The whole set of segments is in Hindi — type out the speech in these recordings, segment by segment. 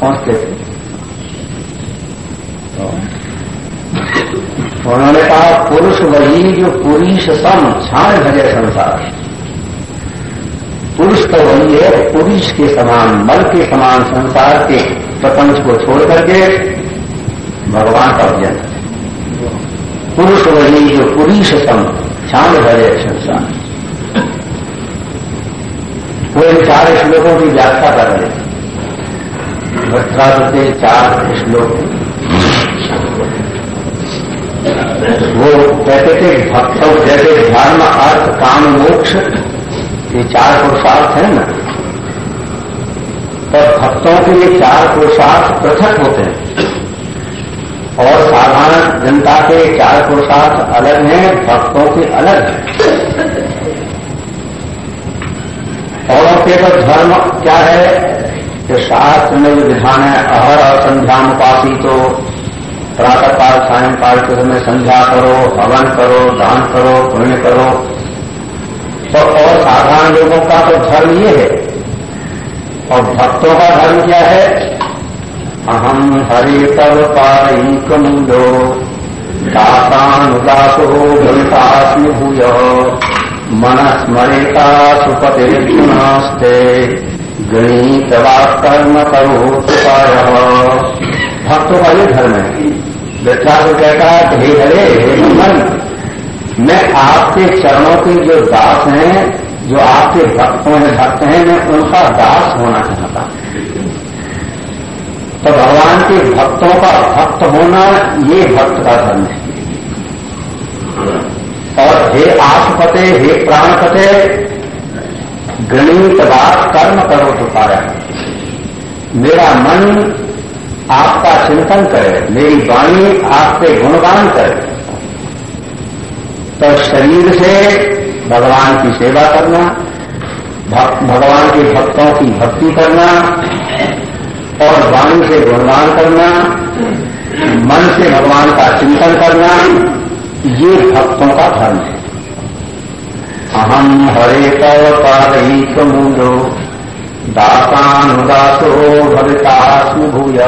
पहुँचते थे? तो उन्होंने कहा, पुरुष वही जो पुरुष सम छाण भजे संसार। पुरुष तो वही है, पुरुष के समान, मल के समान संसार के प्रपंच को छोड़ करके भगवान का भजन। पुरुष वही जो पुरुष सम छाण भरे संसार। वो इन चार श्लोकों की व्याख्या कर रहे थे। भट्टार के चार श्लोक वो कहते थे भक्तों जैसे धर्म अर्थ काम मोक्ष, ये चार पुरुषार्थ है ना। और भक्तों के ये चार पुरुषार्थ पृथक होते हैं। और साधारण जनता के चार पुरुषार्थ अलग हैं, भक्तों के अलग हैं। औरों के तो धर्म क्या है? शास्त्र में जो विधान है अहर और संध्यानुपासी तो प्रातः काल सायंकाल के समय संध्या करो हवन करो दान करो पुण्य करो तो और साधारण लोगों का तो धर्म ये है। और भक्तों का धर्म क्या है? अहम हरे तव मुंडो दासानुदासो भवितास्मि भूय। मन स्मरेता सुपतिर्जुनास्ते गणित कर्म करो कृपाय भक्तों का ये धर्म है वृक्षा को कहता है, हे हरे हे मन, मैं आपके चरणों के जो दास हैं, जो आपके भक्तों हैं भक्त हैं, मैं उनका दास होना चाहता तो भगवान के भक्तों का भक्त होना, ये भक्त का धर्म है। और हे आसपते, हे प्राणपते गणित बात कर्म करो तो पाया मेरा मन आपका चिंतन करे, मेरी वाणी आपके गुणगान करे। तो शरीर से भगवान की सेवा करना भगवान के भक्तों की भक्ति करना, और वाणी से गुणगान करना, मन से भगवान का चिंतन करना, ये भक्तों का धर्म है। अहम हरे तव पारहित मूलो दासानुदासो भवितास्मि भूय।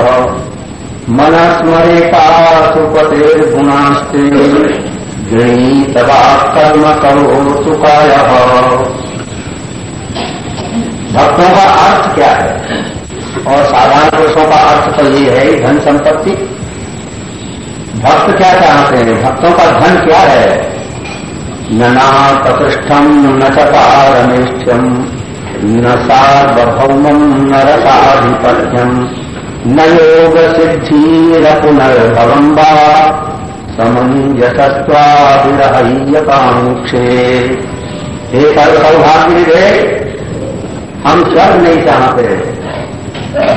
मन स्मरेता सुपतेर्गुणास्ते गृणीतवा कर्म करो सुखाय भक्तों का अर्थ क्या है? और साधारण पुरुषों का अर्थ तो ये है, धन संपत्ति। भक्त क्या चाहते हैं? भक्तों का धन क्या है? न ना प्रतिष्ठम न चपारमेष्ठ्यम न सार्वभौमम न रसाधिपत्यम न योग सिद्धि पुनर्भवम बा समंजसत्वादिरहय्यकांक्षे हे सर्व सौभाग्य दे हम स्वर्ग नहीं चाहते,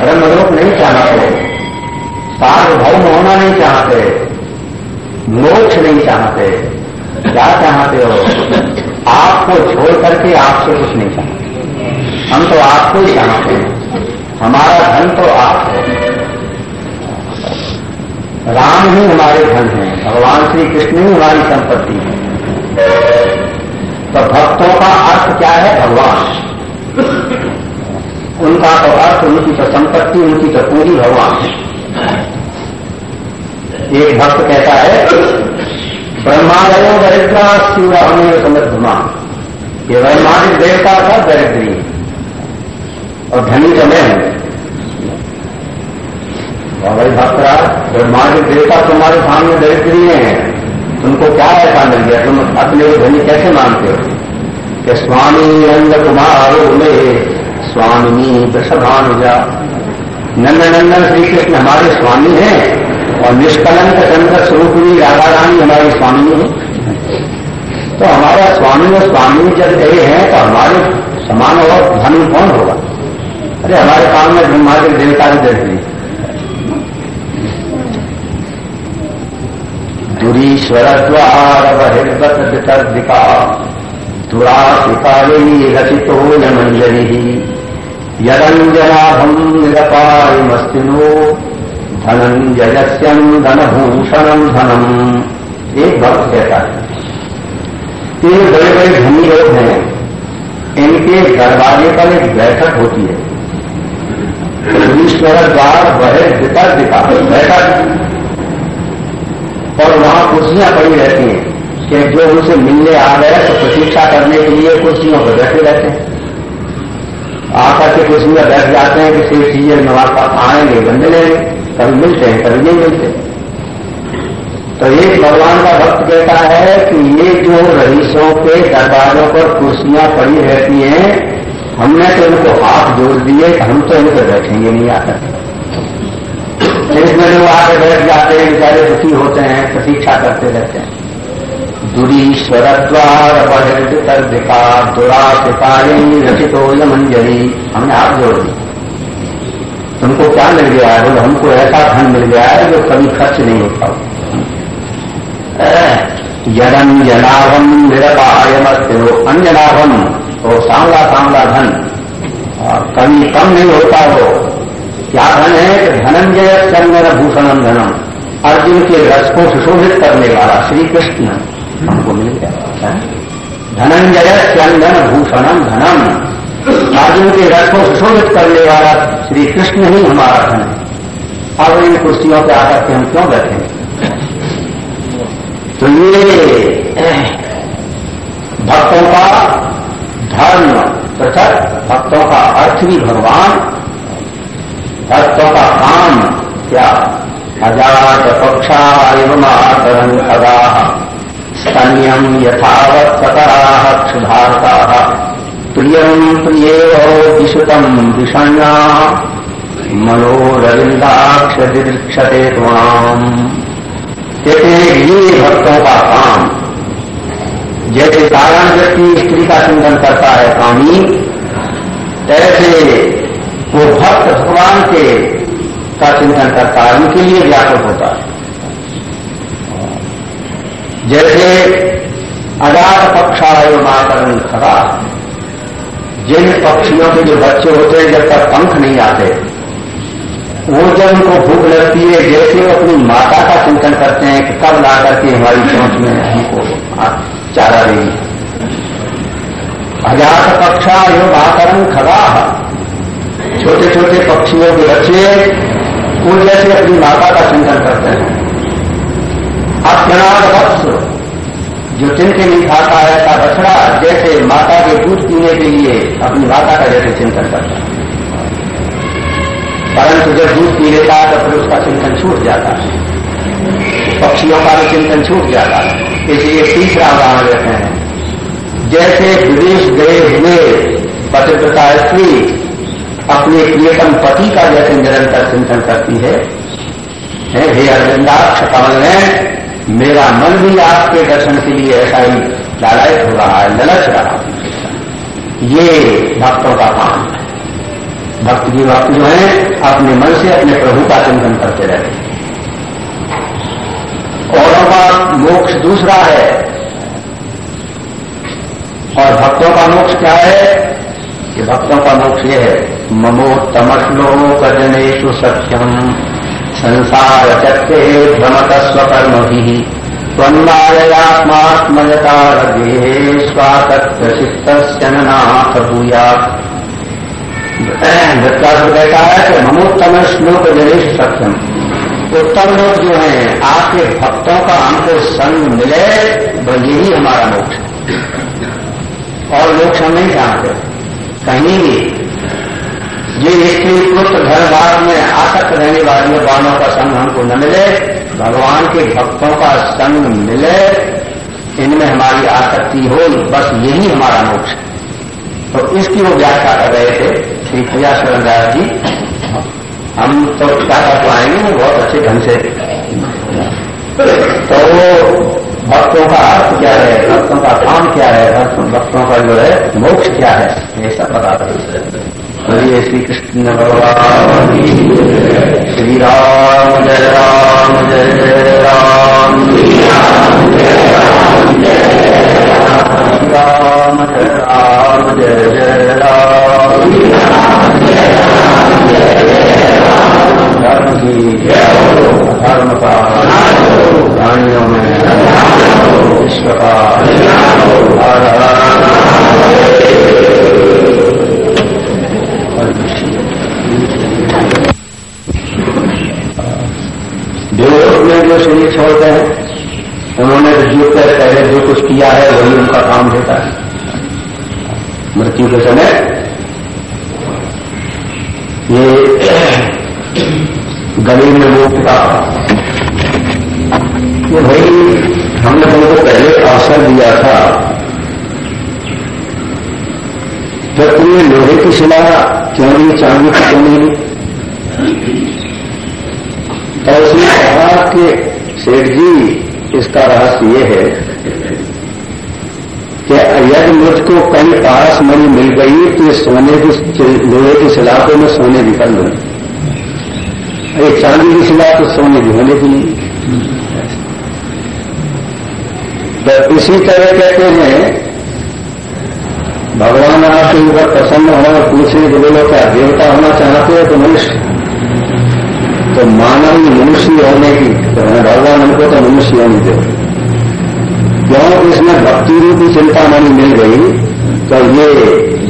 ब्रह्मलोक नहीं चाहते, सार्वभौम होना नहीं चाहते, मोक्ष नहीं चाहते। क्या चाहते हो? आपको छोड़ करके आपसे कुछ नहीं चाहते। हम तो आपको ही चाहते हैं। हमारा धन तो आप है। राम ही हमारे धन हैं। भगवान श्री कृष्ण ही हमारी संपत्ति है। तो भक्तों का अर्थ क्या है? भगवान। उनका तो अर्थ, उनकी तो संपत्ति, उनकी तो पूरी भगवान है। एक भक्त कहता है ब्रह्मादयो दरिद्रा शिवरामेव समृद्धमा। ये ब्रह्मादिक देवता का दरिद्री। और धनी तो मैं हूँ भाई भक्तराज ब्रह्मांड देवता तुम्हारे सामने दरिद्रीय हैं। तुमको क्या ऐसा मिल गया? तुम अपने धनी कैसे मानते हो? कि स्वामी नंद कुमार स्वामिनी वृषभानुजा। नंद नंदन श्री कृष्ण हमारे स्वामी हैं। और निष्कलंक चंद्र स्वरूपनी राधा रानी हमारी स्वामी है। तो हमारा स्वामी और स्वामी जब गए हैं तो हमारे समान और धन कौन होगा? अरे, हमारे सामने ब्रह्मांड देवता भी दरिद्री दुरीश्वर द्वार बहिर्गत वितर्दिका दुराशिकाली रचितो यमंजलि यदंजनाभम निरपायमस्तिनो। धनंजयस्यम धनभूषणम धनम। एक भक्त कहता है। तीन बड़े बड़े धनी लोग हैं, इनके दरवाजे पर एक बैठक होती है। ईश्वर द्वार वह वितर दिखा बैठक और वहाँ कुर्सियाँ पड़ी रहती हैं कि जो उनसे मिलने आ गए तो प्रतीक्षा करने के लिए कुर्सियों पर बैठे रहते हैं। आकर के कुर्सी में बैठ जाते हैं कि सेठ जी नवाज़ आएँगे, बंदे लेंगे। कभी मिलते हैं कभी नहीं मिलते। तो एक भगवान का भक्त कहता है कि ये जो रईसों के दरबारों पर कुर्सियाँ पड़ी रहती हैं, हमने तो इनको हाथ जोड़ दिए, हम तो इनको बैठेंगे, नहीं आकर इसमें लोग आके बैठ जाते हैं, बेचारे दुखी होते हैं, प्रतीक्षा करते रहते हैं। दूरी दुरीश्वर द्वार कर दिखा दुरा पिताली रचितो यमंजरी हमने हाथ जोड़ दी तुमको क्या मिल गया है? बोले, हमको ऐसा धन मिल गया है जो कभी खर्च नहीं होता। यदम जनाभम निरपायमस्यो अंजनाभम तो सांवला सांवला धन। कभी कम नहीं होता हो क्या धन है? धनंजय चंदन भूषणम धनम। अर्जुन के रस को सुशोभित करने वाला श्री कृष्ण हमको मिल गया। धनंजय चंदन भूषणम धनम। अर्जुन के रस को सुशोभित करने वाला श्री कृष्ण ही हमारा धन है। अब इन कुर्सियों पे आकर के हम क्यों बैठे? तो ये भक्तों का धर्म, पृथक भक्तों का अर्थ भी भगवान, भक्तों का काम क्या? अजात पक्षा एवं आचरण सदा। स्तन्यम यथावत सतरा क्षुधारता। प्रिय दीक्षते त्वाम। कहते ये भक्तों का काम, जैसे साधारण व्यक्ति स्त्री का चिंतन करता है स्वामी, ऐसे वो भक्त भगवान के का चिंतन करता है, उनके लिए व्यापक होता है। जैसे अजात पक्षाय मातरण खड़ा जिन पक्षियों के जो बच्चे होते हैं, जब तक पंख नहीं आते वो जब उनको भूख लगती है। जैसे वो अपनी माता का चिंतन करते हैं कि कब ला करके हमारी चौंच में हमको चारा देगी। अजात पक्षा यो आकरण खड़ा छोटे छोटे पक्षियों के बच्चे वो जैसे अपनी माता का चिंतन करते हैं। अत्यनाथ वत्स जो तिनके नहीं खाता है ऐसा बछड़ा जैसे माता के दूध पीने के लिए अपनी माता का जैसे चिंतन करता है। परंतु जब दूध पी लेता है तो फिर उसका चिंतन छूट जाता है। पक्षियों का भी चिंतन छूट जाता है। इसलिए तीसरा उदाहरण देते हैं। जैसे विदेश गए हुए पतिव्रता स्त्री अपने प्रियतम पति का जैसे निरंतर चिंतन करती है, हे अरविंदाक्ष, कमल ने मेरा मन भी आपके दर्शन के लिए ऐसा ही लालायत हो रहा है, ललच रहा है। ये भक्तों का काम है। भक्त की भक्त जो है, अपने मन से अपने प्रभु का चिंतन करते रहते औरों का मोक्ष दूसरा है। और भक्तों का मोक्ष क्या है? कि भक्तों का मोक्ष ये है ममोत्तमश्लोक कजनेशु सत्यम संसार चक्रे भ्रमत स्वकर्म भी त्वन्मायात्मात्मयता लगे स्वातत्व चित्त नाथ भूया वृत्तासुर कहता है कि ममोत्तम श्लोक जनेश सत्यम उत्तम लोग जो हैं, आपके भक्तों का हमको संग मिले यही हमारा मोक्ष। और मोक्ष हम नहीं चाहते कहीं भी ये स्त्री पुत्र घर बार में आसक्त रहने वाली बाणों का संग हमको न मिले, भगवान के भक्तों का संग मिले, इनमें हमारी आसक्ति हो, बस यही हमारा मोक्ष है। तो इसकी वो व्याख्या कर रहे थे, श्री पूजा शरण जी। हम तो क्या कर पाएँगे वो बहुत अच्छे ढंग से। तो वो भक्तों का अर्थ क्या है, भक्तों का काम क्या है, भक्तों का जो है मोक्ष क्या है, ये सब बता रहे बोलिए श्री कृष्ण भगवान श्री राम जय राम जय जय राम श्री राम जय राम जय जय राम जय जय राम धर्म की धर्म का प्राणियों में विश्व का हर जो शरीर छोड़ते हैं उन्होंने तो जो पहले जो कुछ किया है वही उनका काम देता है मृत्यु के समय ये गली में लोग का तो भाई हमने तुमको पहले अवसर दिया था जब तुमने लोहे की शिला क्यों नहीं चांदी की क्यों नहीं तो उसने कहा कि सेठ जी इसका रहस्य यह है कि यदि मुझको कहीं पास मनी मिल गई तो सोने की लोहे की शिला को मैं सोने निकल लूँ अरे चांदी की सिला तो सोने भी होने की नहीं। तो इसी तरह कहते हैं, भगवान आपके ऊपर प्रसन्न हो और पूछे कि बोलो क्या देवता होना चाहते हो तो मनुष्य? तो मानव मनुष्य होने की तो भगवान हमको तो मनुष्य होने दो क्यों इसमें भक्ति रूपी चिंतामणि मिल गई तो ये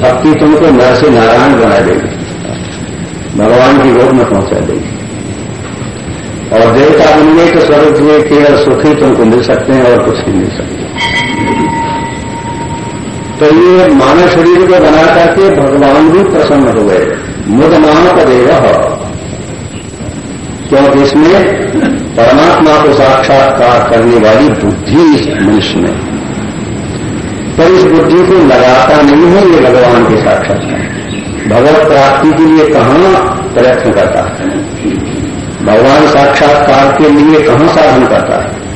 भक्ति तुमको नर से नारायण बना देगी। भगवान की गोद में पहुँचा देगी। और देवता बनने के स्वरूप ये केवल सुखी तुमको मिल सकते हैं और कुछ नहीं मिल सकते। तो ये मानव शरीर को बना करके भगवान भी प्रसन्न हो गए मुद मुदमान पदेव क्योंकि इसमें परमात्मा को साक्षात्कार करने वाली बुद्धि इस मनुष्य में? पर इस बुद्धि को लगाता नहीं है ये भगवान के साक्षात्कार भगवत प्राप्ति के लिए कहाँ प्रयत्न करता है? भगवान साक्षात्कार के लिए कहाँ साधन करता है?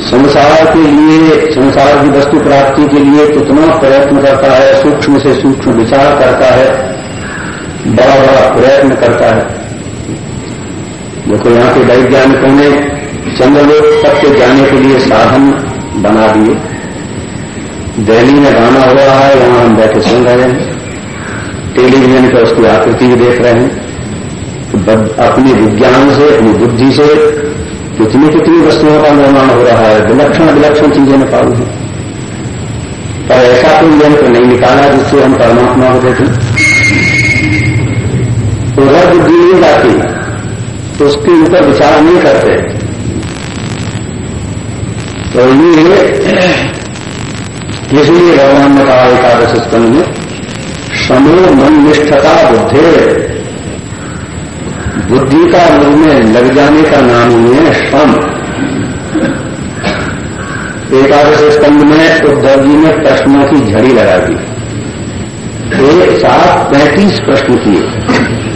संसार के लिए, संसार की वस्तु प्राप्ति के लिए कितना प्रयत्न करता है, सूक्ष्म से सूक्ष्म विचार करता है बड़ा बड़ा प्रयत्न करता है। देखो यहाँ के वैज्ञानिकों ने चंद्रलोक तक के जाने के लिए साधन बना दिए। दिल्ली में गाना हो रहा है, वहाँ हम बैठे सुन रहे हैं। टेलीविज़न पर उसकी आकृति भी देख रहे हैं। अपने विज्ञान से, अपनी बुद्धि से कितनी कितनी वस्तुओं का निर्माण हो रहा है। विलक्षण विलक्षण चीज़ें निकाल हैं। पर ऐसा कोई यंत्र नहीं निकाला जिससे हम परमात्मा को देखें। उधर बुद्धि नहीं जाती तो उसके ऊपर विचार नहीं करते। तो ये इसलिए भगवान ने कहा एकादश स्कंद में समूह मन निष्ठता बुद्धि। बुद्धि का मुँह में लग जाने का नाम ही है श्रम एकादश स्कंद में उद्धव जी ने प्रश्नों की झड़ी लगा दी। एक साथ पैंतीस प्रश्न किए।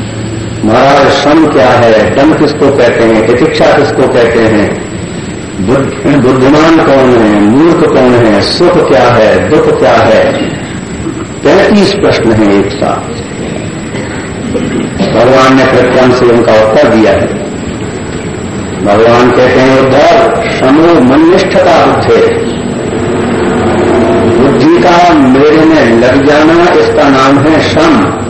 महाराज, श्रम क्या है? दम किसको कहते हैं? प्रतीक्षा किसको कहते हैं? बुद्धिमान कौन है? मूर्ख कौन है? सुख क्या है? दुख क्या है? पैंतीस प्रश्न हैं एक साथ। भगवान ने प्रक्रम से उनका उत्तर दिया है। भगवान कहते हैं, उद्धव समूह मनिष्ठता बुद्धि। बुद्धि का मेरे में लग जाना इसका नाम है श्रम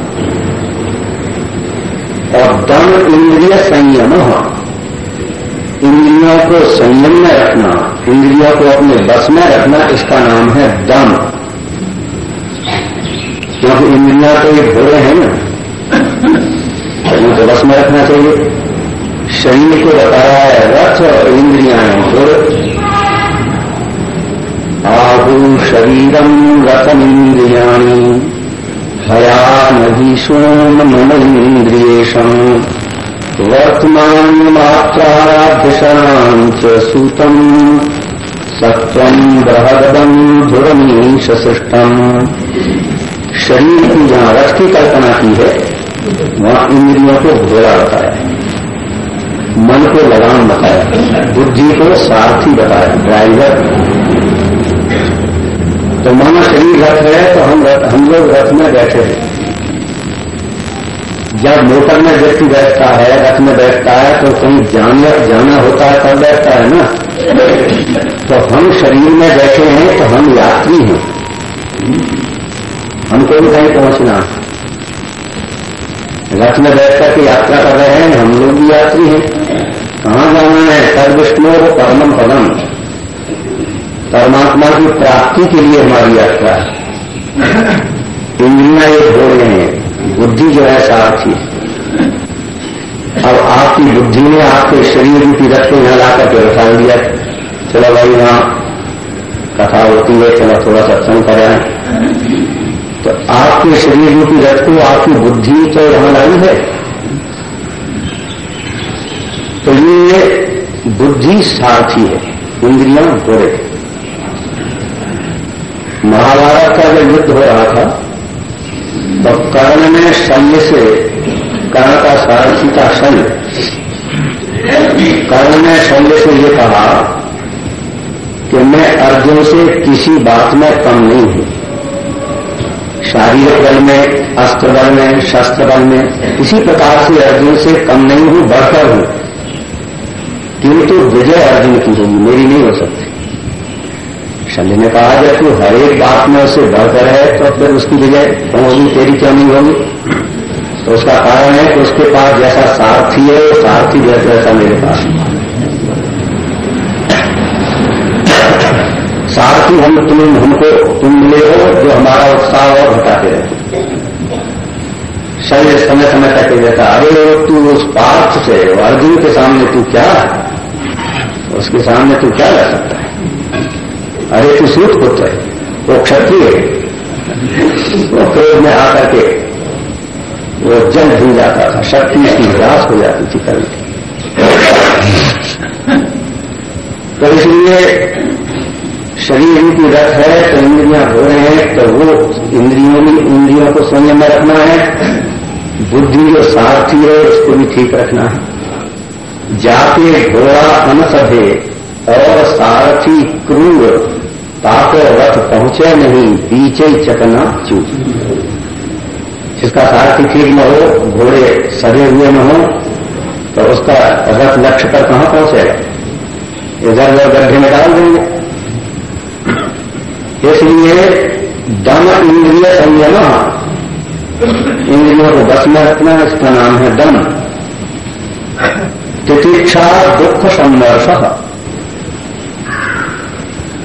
और दम इंद्रिय संयम इंद्रियों को संयम में रखना, इंद्रियों को अपने बस में रखना इसका नाम है दम। क्योंकि इंद्रिया तो ये घोड़े हैं ना उनको बस में रखना चाहिए। शरीर को बताया है रथ और इंद्रिया फिर आहु शरीरम रथम इंद्रियाणी। मन इंद्रियेशम वर्तमान मात्राध्यषणां च सूतम सत्वम बृहदम शरीर की जहाँ रथ की कल्पना की है, वहाँ इंद्रियों को घोड़ा बताया मन को लगाम बताया बुद्धि को सारथी बताया ड्राइवर तो मानो शरीर रथ है तो हम रथ, हम लोग रथ में बैठे हैं। जब मोटर में व्यक्ति बैठता है, रथ में बैठता है तो कहीं जाना जाना होता है, तब बैठता है ना? तो हम शरीर में बैठे हैं तो हम यात्री हैं। हमको भी कहीं पहुँचना रथ में बैठ करके यात्रा कर रहे हैं, हम लोग भी यात्री हैं। कहाँ जाना है? सर्व विष्णु परमम पदम। परमात्मा की प्राप्ति के लिए हमारी यात्रा है। इंद्रिया ये हो रहे हैं, बुद्धि जो है सारथी अब आपकी बुद्धि ने आपके शरीर की रथ को यहाँ लाकर रखा दिया चलो भाई वहाँ कथा होती है, चलो थोड़ा सत्संग करें। तो आपके शरीर की रथ को आपकी बुद्धि तो यहाँ लाई है। तो ये बुद्धि सारथी है इंद्रियाँ घोड़े महाभारत का जब युद्ध हो रहा था तो कर्ण ने शल्य से, कर्ण का सारथी का शल्य कर्ण ने शल्य से ये कहा कि मैं अर्जुन से किसी बात में कम नहीं हूँ। शारीरिक बल में, अस्त्र बल में, शस्त्र बल में, किसी प्रकार से अर्जुन से कम नहीं हूँ, बढ़कर हूँ। किंतु विजय अर्जुन की होगी, मेरी नहीं हो सकती। शल्य ने कहा, जब तू हर एक बात में उसे बढ़कर है तो फिर उसकी विजय होगी तेरी क्यों नहीं होगी? तो उसका कारण है कि उसके पास जैसा सारथी है सारथी जैसे वैसा मेरे पास सारथी हम, तुम, हमको, तुम मिले हो, जो हमारा उत्साह और घटाते रहते शरीर समय समय तक रहता अरे, तू उस पार्थ से, अर्जुन के सामने तू क्या उसके सामने तू क्या रह सकता अरे तू सूट पुत्र है, वो क्षत्रिय वो क्रोध में आकर के वो जल भूल जाता था, शक्ति इसकी निराश हो जाती थी कभी। तो इसलिए शरीर की रथ है तो इंद्रियाँ हो रहे हैं तो वो इंद्रियों में इंद्रियों को संयम में रखना है। बुद्धि जो सारथी है, उसको भी ठीक रखना है। जाके घोड़ा अनसभे और सारथी क्रूर ताको रथ पहुँचे नहीं बीचे चकना चू जिसका सारथी ठीक न हो, घोड़े सजे हुए न हो तो उसका रथ लक्ष्य पर कहाँ पहुंचेगा इधर उधर गड्ढे में डाल देंगे। इसलिए दम इंद्रिय संयम। इंद्रियों को बस में रखना, इसका नाम है दम। तितिक्षा दुख संवर्ष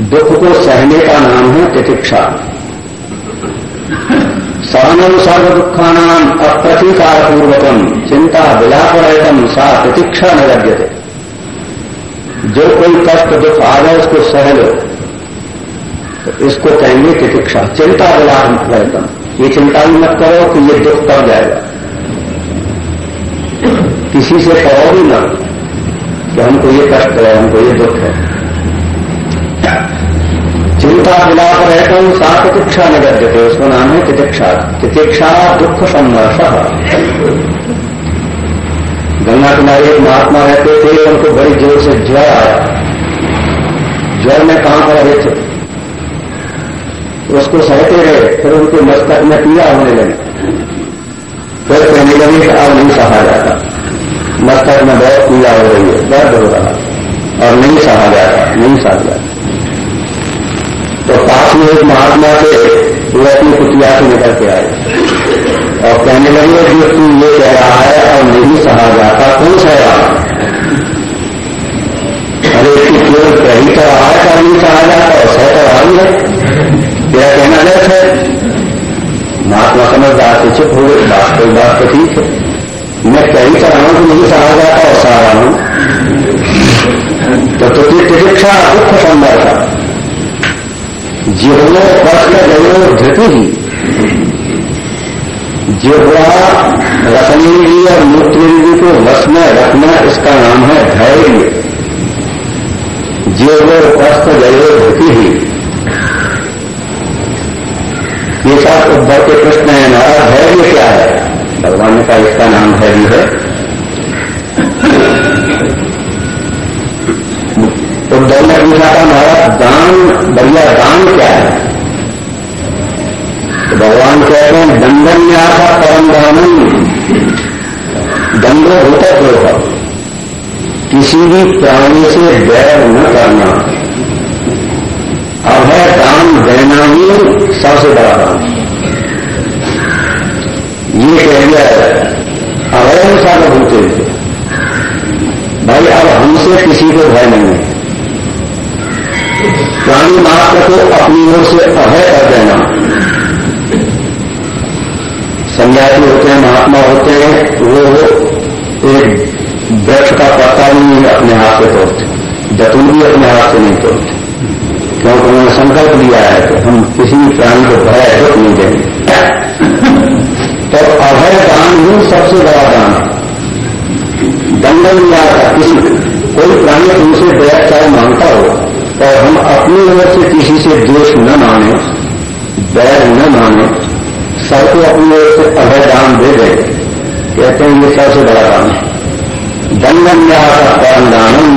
दुख को सहने का नाम है तितिक्षा। सहनम सर्व दुखानाम अप्रतिकार पूर्वकम चिंता विलापरहितम सा प्रतीक्षा न लभ्यते। जो कोई कष्ट दुख आ जाए, उसको सह लो। तो इसको कहेंगे प्रतीक्षा चिंता विलाप रहितम ये चिंता भी मत करो कि ये दुख कब जाएगा। किसी से कहो भी ना कि हमको ये कष्ट है, हमको ये दुख है। चिंता विलाप रहता हूँ सा तितिक्षा न गद्यते उसका नाम है तितिक्षा तितिक्षा दुख संघर्ष गंगा किनारे एक महात्मा रहते थे उनको बड़ी ज़ोर से ज्वर आया ज्वर में कहाँ पर रहे थे उसको सहते रहे फिर उनके मस्तक में पीड़ा होने लगी फिर कहने लगे अब नहीं सहा जाता। मस्तक में बहुत पीड़ा हो रही है दर्द हो रहा और नहीं सहा जाता नहीं सहा जाता। तो में एक महात्मा थे वो अपनी कुटिया से निकल के आए। और कहने लगे जो तू ये कह रहा है, और नहीं सहा जाता कौन सह अरे, तू केवल कही तो रहा है का नहीं सहा जाता और सह तो रहा है तेरा कहना गलत है। महात्मा समझदार से चुप हो गए बात कोई बात तो ठीक है। मैं कही तो रहा हूँ कि नहीं सहा जाता और सहा रहा हूँ तो तुझे तितिक्षा दुख संभव था। जिह्वो कष्ट गयो धृति ही जिह्वा रसनेन्द्रिय और मूत्रेन्द्रिय को वश में रखना, इसका नाम है धैर्य। जिह्वो कष्ट गयो धृति ही ये सब उद्धव के प्रश्न है, हमारा धैर्य क्या है? भगवान का इसका नाम धैर्य है। उद्धव ने पूछा था महाराज दान बढ़िया दान क्या है तो भगवान कहते हैं, दंडन में आता परम दानम दंड होता होगा किसी भी प्राणी से बैर न करना। है दान देना ही सबसे बड़ा दान। ये कह दिया अवयव होते भाई, अब हमसे किसी को भय नहीं है। प्राणी मात्र को अपनी ओर से अभय कर देना। सन्यासी होते हैं, महात्मा होते हैं वो एक वृक्ष का पत्ता भी अपने हाथ से तोड़ते। जतुन भी अपने हाथ से नहीं तोड़ते। क्योंकि उन्होंने संकल्प लिया है कि हम किसी भी प्राणी को भय, दुख नहीं देंगे। तो अभय दान ही सबसे बड़ा दान है। दंडन आता किसी कोई प्राणी तुमसे दया चाहे मानता हो और हम अपनी ओर से किसी से द्वेष न माने, बैर न माने सबको अपनी ओर से अभय दान दे दे। कहते हैं, ये सबसे बड़ा दान है। दंडन या परम दानम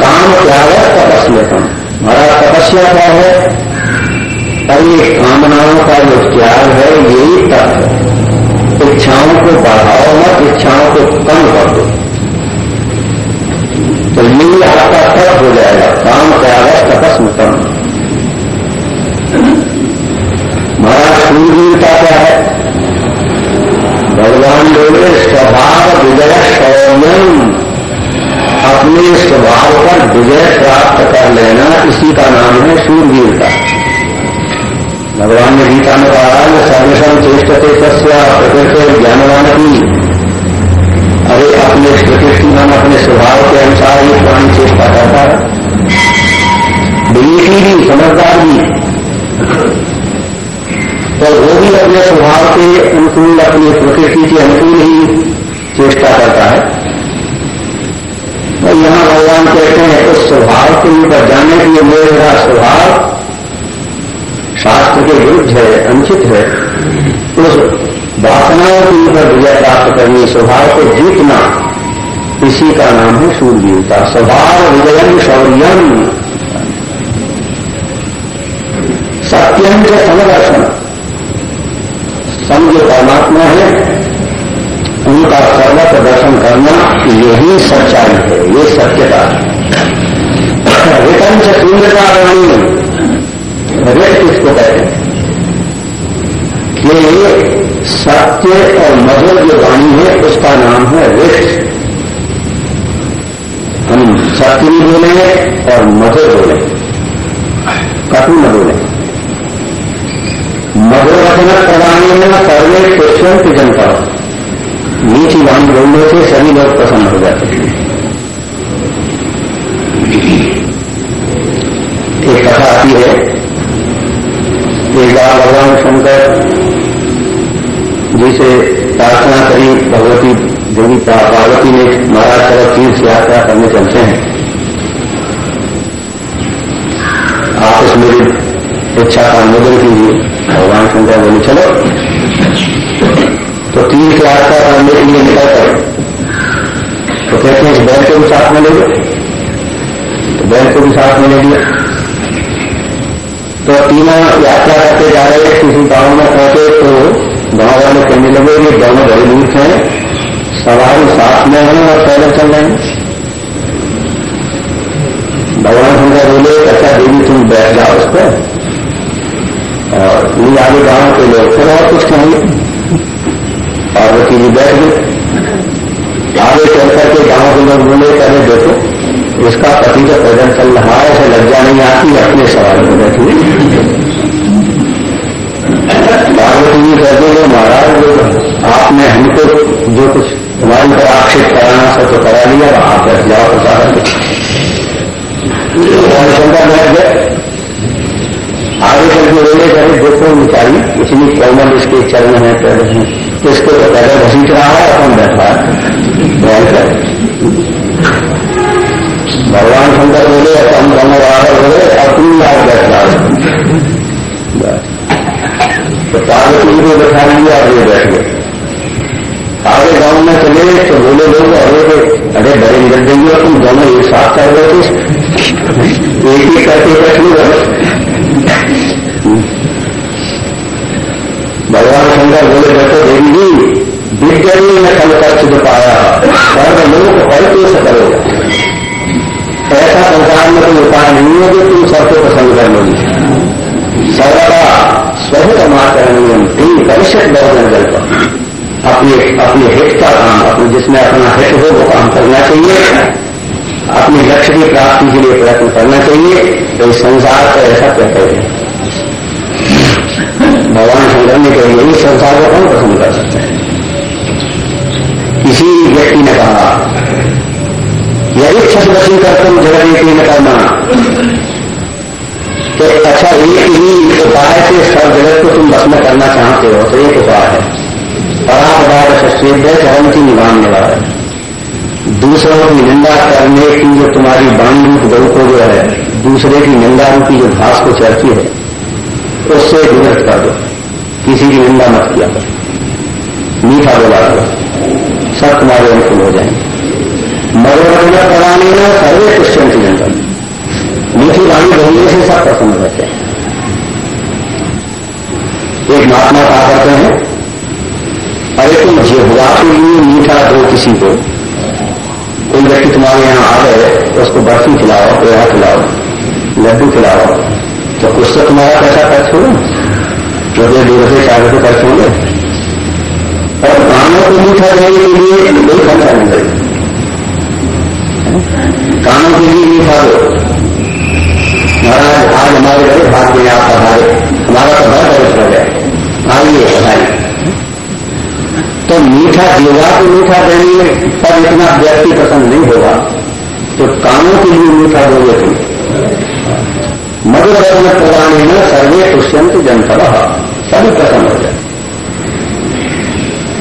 काम त्याग तपस्यतम हमारा तपस्या क्या है? और ये कामनाओं का जो त्याग है, यही तत्व इच्छाओं को बढ़ाओ मत, इच्छाओं को कम कर दो। तो यही आपका तप हो जाएगा। काम त्याग तपस्मतम महाराज सूर्यता क्या है भगवान बोले, स्वभाव विजय सौम्यम अपने स्वभाव पर विजय प्राप्त कर लेना, इसी का नाम है सूरवीरता भगवान ने गीता में कहा कि सर्वसम चेष्टते सस्या प्रकृति ज्ञानवान की अरे, अपने अपने स्वभाव के अनुकूल, अपनी प्रकृति के अनुकूल ही चेष्टा करता है। तो यहाँ भगवान कहते हैं उस स्वभाव के ऊपर जाने के लिए मेरा स्वभाव शास्त्र के विरुद्ध है अंकित है। उस वासनाओं के ऊपर विजय प्राप्त करनी, स्वभाव को जीतना, इसी का नाम है सूर्यता स्वभाव विजयन शौर्यम सत्यम के समदर्शन सम जो परमात्मा है, उनका सर्वत्र दर्शन करना यही सच्चाई है, ये सत्यता है। से सुंदरता वाणी रेट किसको कहते हैं? सत्य और मधुर जो वाणी है, उसका नाम है रिट हम सत्य भी बोले और मधुर बोले। कटु न बोले। मधुर वचन प्रदान सर्वे पुष्पंत जनता। मीठी वाणी बोलने से सभी लोग प्रसन्न हो जाते हैं। एक कथा आती है, एक बार भगवान शंकर जी से प्रार्थना करी, भगवती देवी पार्वती ने महाराज चलो तीर्थ यात्रा करने चलते हैं। आप इस मेरी इच्छा का अनुमोदन कीजिए भगवान शंकर बोले, चलो। तो तीन क्लास का करने के लिए निकल कर। तो कहते हैं बैल को भी साथ में ले लो। तो बैल को भी साथ में ले लिया। तो तीनों यात्रा करते जा रहे हैं किसी गाँव में पहुँचे तो गाँव वाले कहने लगे कि दोनों बड़े मूर्ख हैं, सवारी साथ में हैं और पहले चल रहे हैं। भगवान शंकर बोले अच्छा देवी तुम बैठ जाओ उस पर। और आगे गाँव के लोग फिर और कुछ कहेंगे पार्वती जी बैठ गए। आगे चल करके गाँव के लोग बोले पहले देखो, इसका पति का पैदल चल रहा है, ऐसे लज्जा नहीं आती, अपने सवाल में बैठी पार्वती कहते हैं महाराज, आपने हमको जो कुछ हमारे पर आक्षेप कराना सब तो करा लिया, आप बैठ जाओ प्रसाद शंकर बैठ गए। आगे चल के बोले करे देखो बेचारी इतनी कोमल इसके चरण है पैदल हैं इसको तो पहले घसीट रहा है अपन बैठा है? भगवान शंकर बोले हम दोनों बाहर बोले तुम याद बैठ रहा तो पार्वती को बैठा लिया और ये बैठ गए। आगे गाँव में चले तो बोले लोग अरे अरे बड़े निकल देंगे और तुम दोनों एक साथ कर रहे एक ही करके बैठ लो भगवान शंकर बोले देखो देवी जी विज्ञानी ने कल का कष्ट पाया सर्व लोग फल कैसे करोगे ऐसा संसार में कोई उपाय नहीं है जो तुम सबको पसंद कर लोगी सर्वदा स्वहित माचरणीय तीन परिषद बहुजन जल पर अपने अपने हित का काम अपने जिसमें अपना हित हो वो काम करना चाहिए अपने लक्ष्य की प्राप्ति के लिए प्रयत्न करना चाहिए तो इस संसार का ऐसा कहते हैं। भगवान शंकर ने कही यही संसार को कौन पसंद कर सकते हैं? किसी व्यक्ति ने कहा यदि छठवशी कर तुम जगत न करना। तो अच्छा एक ही उपाय से सब जगत को तुम बस में करना चाहते हो तो एक उपाय है। परापदार सचेत चरण की निभाने वाला है दूसरों की निंदा करने की जो तुम्हारी बाण रूप गौ को जो है, दूसरे की निंदा रूपी जो घास को चढ़ती है उससे विरत कर दो। किसी की निंदा मत किया करो। मीठा बोला करो। सब तुम्हारे अनुकूल हो जाएँगे। मनोरंजन कराने में सर्वे क्रिश्चियन की जनता। मीठी वाणी बोलने से सब प्रसन्न रहते हैं। एक महात्मा कहा करते हैं, अरे तुम जिहुआ के लिए मीठा दो किसी को। कोई व्यक्ति तुम्हारे यहाँ आ गए, उसको बर्फ़ी खिलाओ पेड़ा खिलाओ, लड्डू खिलाओ तो कुछ तो तुम्हारा पैसा खर्च जो दे दो रुपये चार रुपये खर्च होंगे। और कानों को मीठा देने के लिए कोई खर्चा नहीं। करेगा कानों के लिए मीठा दो महाराज, आज हमारे घर भाग में आप पधारे हमारा तो घर खर्च हो गया। आइए बताइए तो मीठा जीवा को मीठा देने पर इतना व्यक्ति पसंद नहीं होगा। तो कानों के लिए मीठा दोगे तुम। मधुर रत्न प्रदान में सर्वे पुष्यंत जनता सभी प्रसन्न हो जाए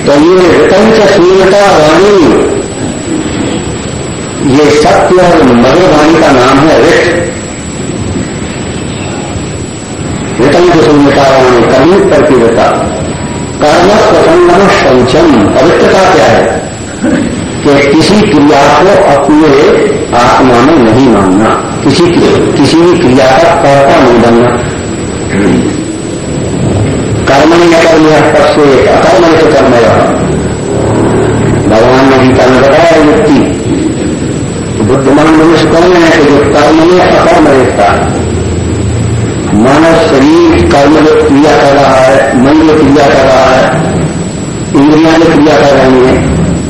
तो ये रिटंच सूर्यता वाणी, ये सत्य और मधुर वाणी का नाम है रिट रिटंच शून्यता वाणी कभी प्रकृता कर्म प्रसन्न शौचम। पवित्रता क्या है? कि किसी क्रिया को अपने आत्मा में नहीं मानना। किसी किसी भी क्रिया का कर्ता नहीं बनना। कर्म नहीं अकर्म तब से अकर्म से कर्म भगवान ने गीता में बताया व्यक्ति। बुद्धिमान मनुष्य कौन है कि जो कर्म में अकर्म रहता मानव शरीर कर्म जो क्रिया कर रहा है, मन जो क्रिया कर रहा है, इंद्रिया जो क्रिया कर रही है,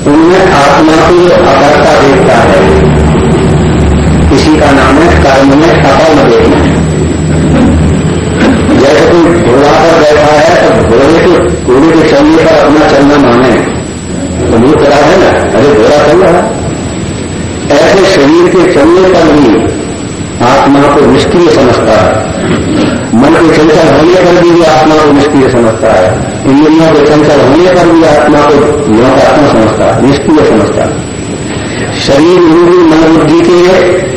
उनमें आत्मा को अकर्ता देखता है। इसी का नाम है, कर्म में अकर्म देखना जैसे कोई घोड़ा पर बैठा है तो घोड़े के घोड़े के चलने पर अपना चलना माने। तो नहीं पता है ना? अरे घोड़ा चल रहा ऐसे शरीर के चलने पर भी आत्मा को निष्क्रिय समझता है। मन के चंचल होने पर भी आत्मा को निष्क्रिय समझता है। इंद्रियों के चंचल होने पर भी आत्मा को आत्मा समझता है, निष्क्रिय समझता है। शरीर, इंद्रिय मन बुद्धि के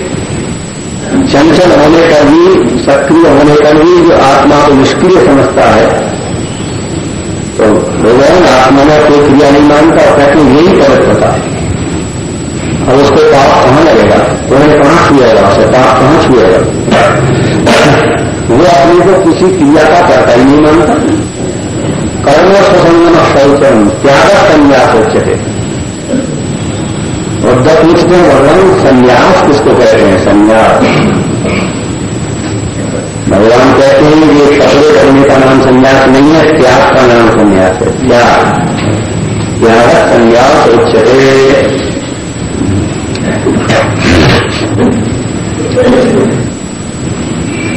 चंचल होने पर भी, सक्रिय होने पर भी जो आत्मा को निष्क्रिय समझता है तो भगवान आत्मा में कोई क्रिया नहीं मानता कहते यही पवित्रता है और उसको पाप कहाँ लगेगा? उन्हें कहाँ छुएगा? उसे पाप कहाँ छुएगा? वो अपने को किसी क्रिया का करता ही नहीं मानता। कर्म स्वसंगम शौचम त्याग संन्यास उच्चते और जब पूछते हैं भगवान, संन्यास किसको कहते हैं? संन्यास। भगवान कहते हैं ये कपड़े करने का नाम संन्यास नहीं है, त्याग का नाम संन्यास है। त्याग। त्याग, संन्यास उच्चते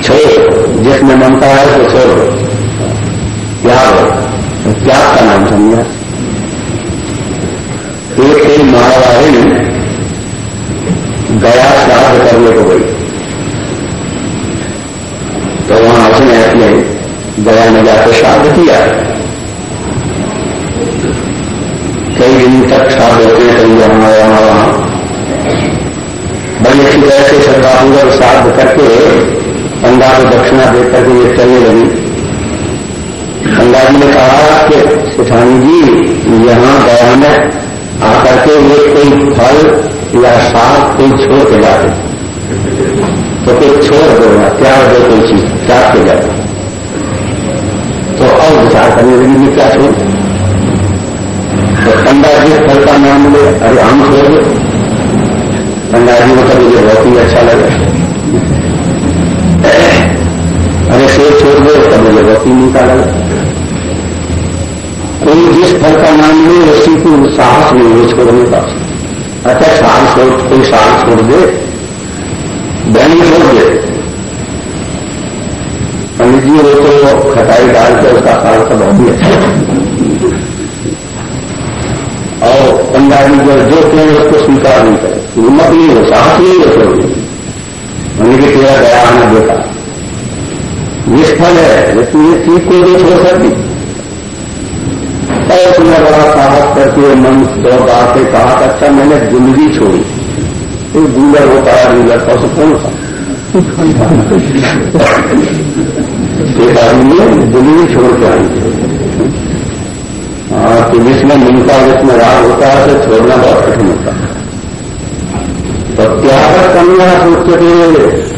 छोड़। जिसमें ममता है तो छोड़ो। त्याग। त्याग का नाम समझा एक एक मारवाड़ी गया श्राद्ध करने को गई। तो वहाँ उसने अपने गया में जाकर श्राद्ध किया। कई दिन तक श्राद्ध होते हैं, कई वहाँ वहाँ वहाँ। बड़ी अच्छी तरह से श्रद्धापूर्वक श्राद्ध करके गंगा को दक्षिणा देकर करके ये चलने लगी। गंगा जी ने कहा कि सुठानी जी, यहाँ गया में आकर के ये कोई फल या साग कोई छोड़ के जाते तो कोई छोड़ दो या त्याग दो कोई चीज़, त्याग के जाते तो और विचार करने लगी मैं क्या छोड़? तो गंगा जी फल का नाम ले, अरे हम छोड़ दो। गंगा जी तो मुझे बहुत ही अच्छा लगा। अरे शेर छोड़ दो, तब मुझे बहुत ही लगा। कोई जिस फल का नाम ले उसी को साहस नहीं हो, छोड़ने का। अच्छा साल छोड़, कोई साल छोड़ दे बैनी छोड़ दे। पंडित जी, वो तो खटाई डाल के उसका साल का बहुत ही अच्छा और दुकानदार जो जो कहें, उसको स्वीकार नहीं करे। हिम्मत नहीं हो, साहस नहीं हो करोगे मैंने कि तेरा गया आना बेटा निष्फल है, लेकिन ये चीज़ को नहीं छोड़ सकती। और तुमने बड़ा साहस करके मन दौड़ के कहा अच्छा मैंने ज़िंदगी छोड़ी तो डीलर होता है डीलर था उसे कौन था एक आदमी ज़िंदगी छोड़ के आई हाँ तो जिसमें मिलता जिसमें राग होता है तो छोड़ना बहुत कठिन होता है तो त्याग करना सोचते